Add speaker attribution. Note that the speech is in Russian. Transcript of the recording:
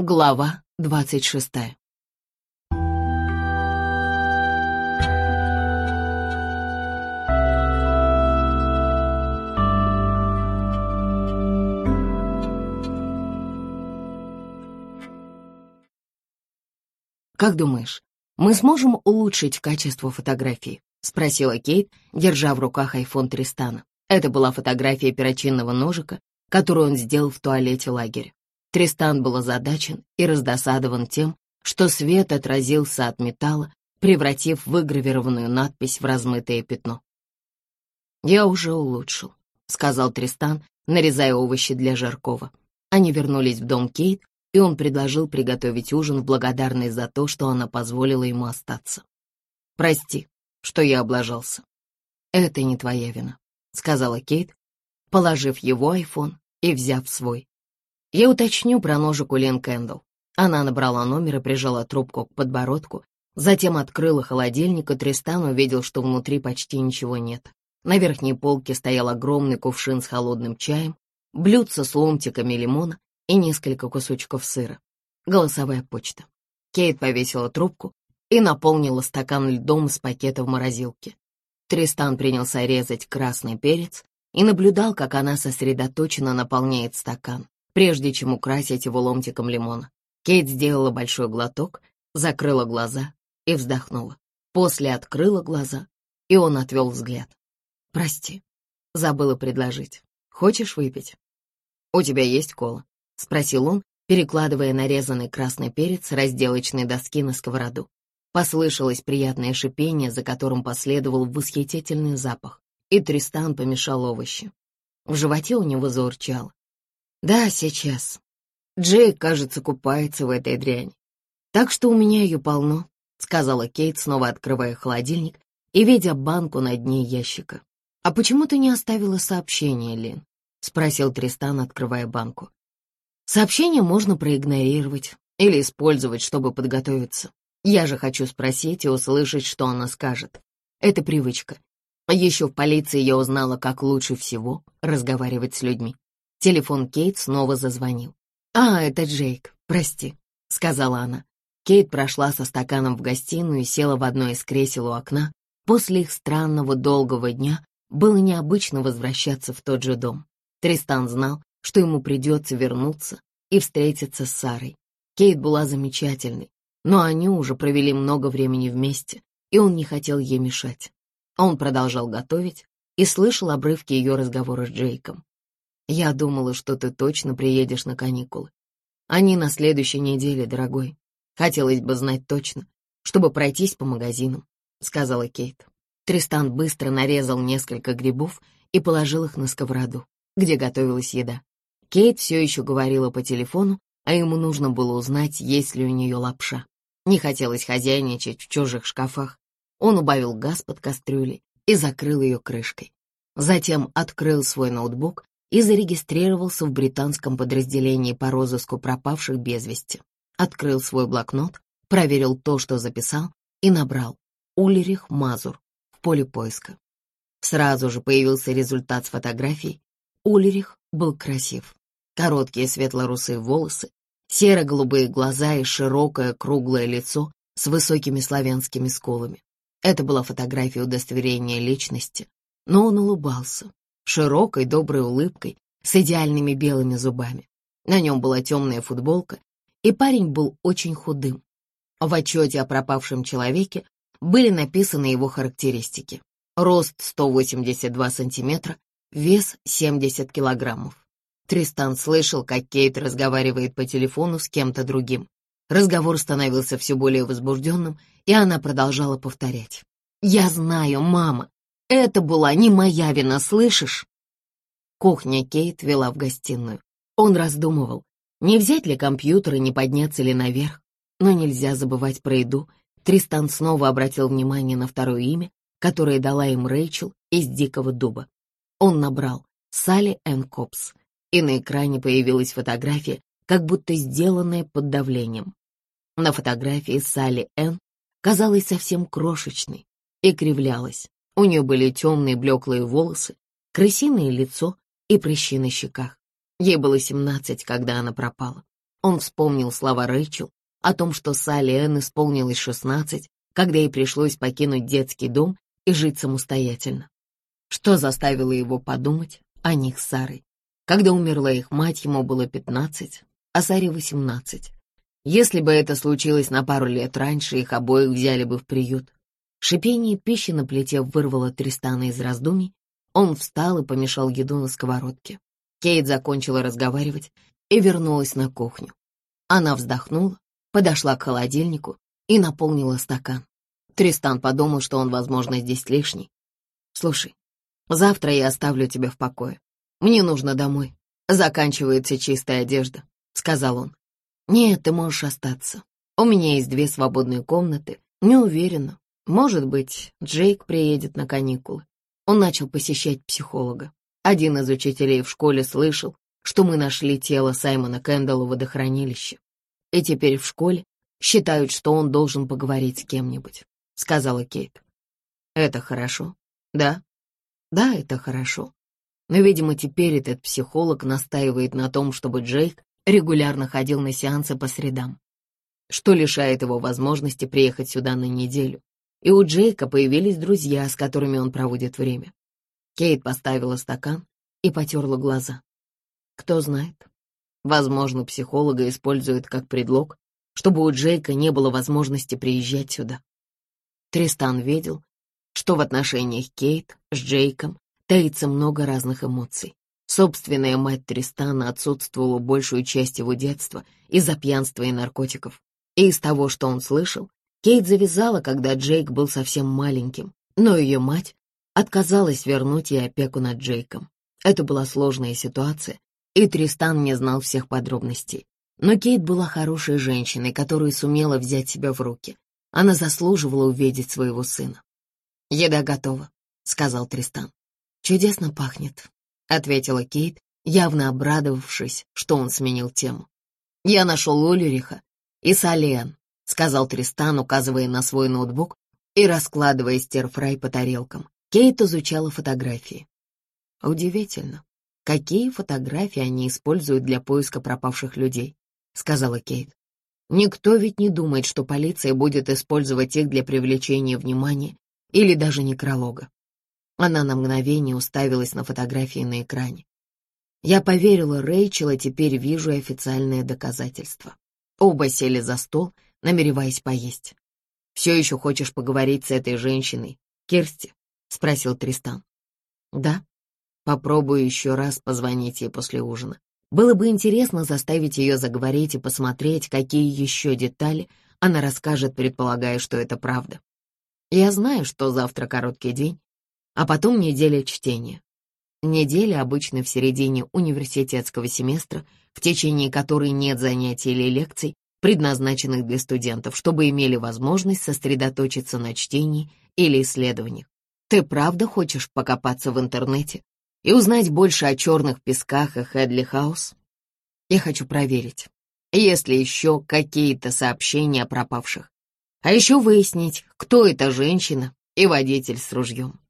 Speaker 1: Глава двадцать шестая. «Как думаешь, мы сможем улучшить качество фотографии?» — спросила Кейт, держа в руках айфон Тристана. Это была фотография перочинного ножика, которую он сделал в туалете лагеря. Тристан был озадачен и раздосадован тем, что свет отразился от металла, превратив выгравированную надпись в размытое пятно. «Я уже улучшил», — сказал Тристан, нарезая овощи для Жаркова. Они вернулись в дом Кейт, и он предложил приготовить ужин в благодарность за то, что она позволила ему остаться. «Прости, что я облажался». «Это не твоя вина», — сказала Кейт, положив его айфон и взяв свой. «Я уточню про ножик у Лен Кэндалл». Она набрала номер и прижала трубку к подбородку, затем открыла холодильник, и Тристан увидел, что внутри почти ничего нет. На верхней полке стоял огромный кувшин с холодным чаем, блюдце с ломтиками лимона и несколько кусочков сыра. Голосовая почта. Кейт повесила трубку и наполнила стакан льдом из пакета в морозилке. Тристан принялся резать красный перец и наблюдал, как она сосредоточенно наполняет стакан, прежде чем украсить его ломтиком лимона. Кейт сделала большой глоток, закрыла глаза и вздохнула. После открыла глаза, и он отвел взгляд. «Прости, забыла предложить. Хочешь выпить?» «У тебя есть кола?» — спросил он, перекладывая нарезанный красный перец с разделочной доски на сковороду. Послышалось приятное шипение, за которым последовал восхитительный запах, и Тристан помешал овощи. В животе у него заурчало. «Да, сейчас. Джейк, кажется, купается в этой дряни. Так что у меня ее полно», — сказала Кейт, снова открывая холодильник и видя банку на дне ящика. «А почему ты не оставила сообщение, Лин?» — спросил Тристан, открывая банку. Сообщение можно проигнорировать или использовать, чтобы подготовиться. Я же хочу спросить и услышать, что она скажет. Это привычка. Еще в полиции я узнала, как лучше всего разговаривать с людьми. Телефон Кейт снова зазвонил. «А, это Джейк, прости», — сказала она. Кейт прошла со стаканом в гостиную и села в одно из кресел у окна. После их странного долгого дня было необычно возвращаться в тот же дом. Тристан знал, что ему придется вернуться и встретиться с Сарой. Кейт была замечательной, но они уже провели много времени вместе, и он не хотел ей мешать. Он продолжал готовить и слышал обрывки ее разговора с Джейком. «Я думала, что ты точно приедешь на каникулы. Они на следующей неделе, дорогой. Хотелось бы знать точно, чтобы пройтись по магазинам», — сказала Кейт. Тристан быстро нарезал несколько грибов и положил их на сковороду, где готовилась еда. Кейт все еще говорила по телефону, а ему нужно было узнать, есть ли у нее лапша. Не хотелось хозяйничать в чужих шкафах. Он убавил газ под кастрюлей и закрыл ее крышкой. Затем открыл свой ноутбук и зарегистрировался в британском подразделении по розыску пропавших без вести. Открыл свой блокнот, проверил то, что записал, и набрал «Ульрих Мазур» в поле поиска. Сразу же появился результат с фотографией. Ульрих был красив короткие светло-русые волосы, серо-голубые глаза и широкое круглое лицо с высокими славянскими скулами. Это была фотография удостоверения личности, но он улыбался, широкой доброй улыбкой, с идеальными белыми зубами. На нем была темная футболка, и парень был очень худым. В отчете о пропавшем человеке были написаны его характеристики. Рост 182 сантиметра, вес 70 килограммов. Тристан слышал, как Кейт разговаривает по телефону с кем-то другим. Разговор становился все более возбужденным, и она продолжала повторять. «Я знаю, мама, это была не моя вина, слышишь?» Кухня Кейт вела в гостиную. Он раздумывал, не взять ли компьютер и не подняться ли наверх. Но нельзя забывать про еду. Тристан снова обратил внимание на второе имя, которое дала им Рэйчел из Дикого Дуба. Он набрал Салли Энн Копс и на экране появилась фотография, как будто сделанная под давлением. На фотографии Салли Н. казалась совсем крошечной и кривлялась. У нее были темные блеклые волосы, крысиное лицо и прыщи на щеках. Ей было семнадцать, когда она пропала. Он вспомнил слова Рэйчел о том, что Салли Энн исполнилось 16, когда ей пришлось покинуть детский дом и жить самостоятельно. Что заставило его подумать о них с Сарой? Когда умерла их мать, ему было 15, а Саре 18. Если бы это случилось на пару лет раньше, их обоих взяли бы в приют. Шипение пищи на плите вырвало Тристана из раздумий. Он встал и помешал еду на сковородке. Кейт закончила разговаривать и вернулась на кухню. Она вздохнула, подошла к холодильнику и наполнила стакан. Тристан подумал, что он, возможно, здесь лишний. «Слушай, завтра я оставлю тебя в покое. Мне нужно домой. Заканчивается чистая одежда», — сказал он. «Нет, ты можешь остаться. У меня есть две свободные комнаты. Не уверена. Может быть, Джейк приедет на каникулы. Он начал посещать психолога. Один из учителей в школе слышал, что мы нашли тело Саймона Кэндалла в водохранилище. И теперь в школе считают, что он должен поговорить с кем-нибудь», — сказала Кейт. «Это хорошо, да?» «Да, это хорошо. Но, видимо, теперь этот психолог настаивает на том, чтобы Джейк регулярно ходил на сеансы по средам, что лишает его возможности приехать сюда на неделю. И у Джейка появились друзья, с которыми он проводит время. Кейт поставила стакан и потерла глаза. Кто знает, возможно, психолога используют как предлог, чтобы у Джейка не было возможности приезжать сюда. Тристан видел, что в отношениях Кейт с Джейком таится много разных эмоций. Собственная мать Тристана отсутствовала большую часть его детства из-за пьянства и наркотиков. И из того, что он слышал, Кейт завязала, когда Джейк был совсем маленьким, но ее мать отказалась вернуть ей опеку над Джейком. Это была сложная ситуация, и Тристан не знал всех подробностей. Но Кейт была хорошей женщиной, которая сумела взять себя в руки. Она заслуживала увидеть своего сына. «Еда готова», — сказал Тристан. «Чудесно пахнет», — ответила Кейт, явно обрадовавшись, что он сменил тему. «Я нашел Улериха и Сален», — сказал Тристан, указывая на свой ноутбук и раскладывая стерфрай по тарелкам. Кейт изучала фотографии. «Удивительно, какие фотографии они используют для поиска пропавших людей», — сказала Кейт. «Никто ведь не думает, что полиция будет использовать их для привлечения внимания или даже некролога». Она на мгновение уставилась на фотографии на экране. Я поверила Рэйчел, а теперь вижу официальное доказательство. Оба сели за стол, намереваясь поесть. «Все еще хочешь поговорить с этой женщиной, Кирсти?» — спросил Тристан. «Да. Попробую еще раз позвонить ей после ужина. Было бы интересно заставить ее заговорить и посмотреть, какие еще детали она расскажет, предполагая, что это правда. Я знаю, что завтра короткий день, а потом неделя чтения. Неделя обычно в середине университетского семестра, в течение которой нет занятий или лекций, предназначенных для студентов, чтобы имели возможность сосредоточиться на чтении или исследованиях. Ты правда хочешь покопаться в интернете и узнать больше о черных песках и Хедли Хаус? Я хочу проверить, есть ли еще какие-то сообщения о пропавших. А еще выяснить, кто эта женщина и водитель с ружьем.